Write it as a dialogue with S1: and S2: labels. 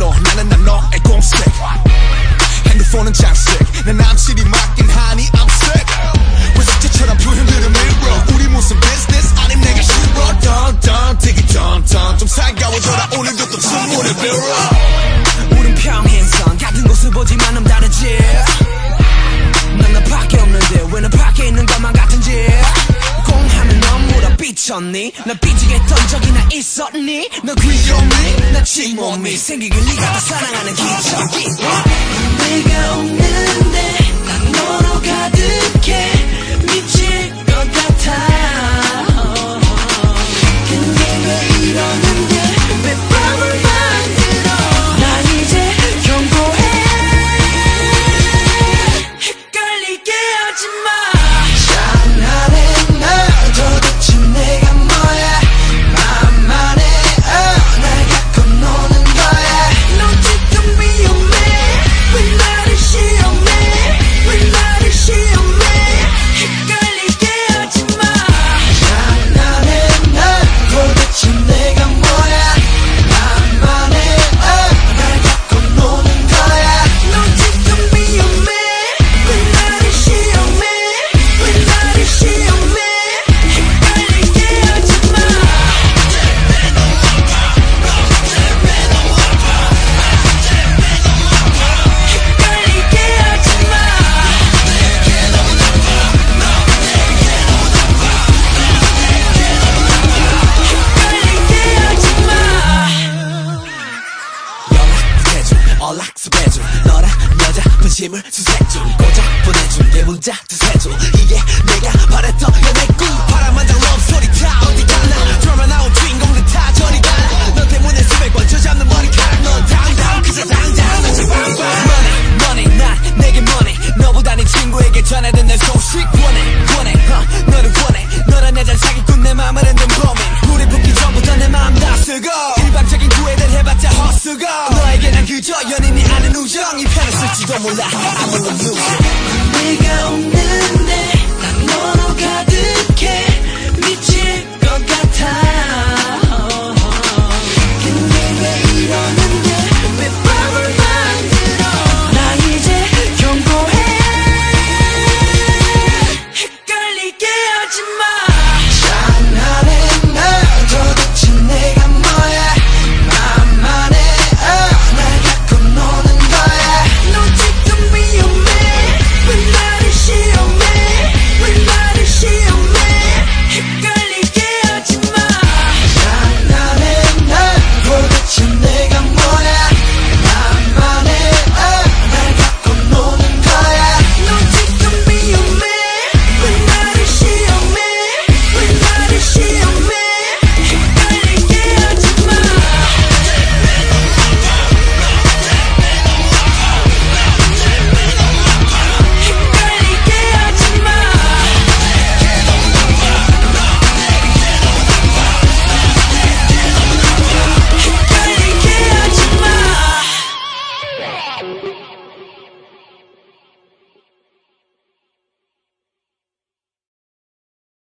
S1: 너, 나는 나 너의 공식. 핸드폰은 장식. 내 남친이 맡긴 하니 I'm sick. 외석제처럼 표현들은 mirror. 우리 무슨 business? 아님 내가 싫어. Dun, 되게 dun. 좀 살가워져라. 오늘도 또 주문을 빌어.
S2: 우린 평행선 같은 곳을 보지만 넌 다르지 난너 밖에 없는데 왜 너 밖에 있는 것만 같은지 공하면 넌 물어 삐쳤니 나 삐지겠던 적이나 있었니 너 귀여니 나 침몸이 생기길 네가 다 사랑하는 기적이. 내가 없는데 난 너로 가득 수색줘 고작 보내준 게 문자. 두세줘 이게 내가 바랬던 연애 사람이 아는 우정이 편했을지도 몰라. I'm a loser 네가 없는데 난 너로 가득해. 미칠 것 같아.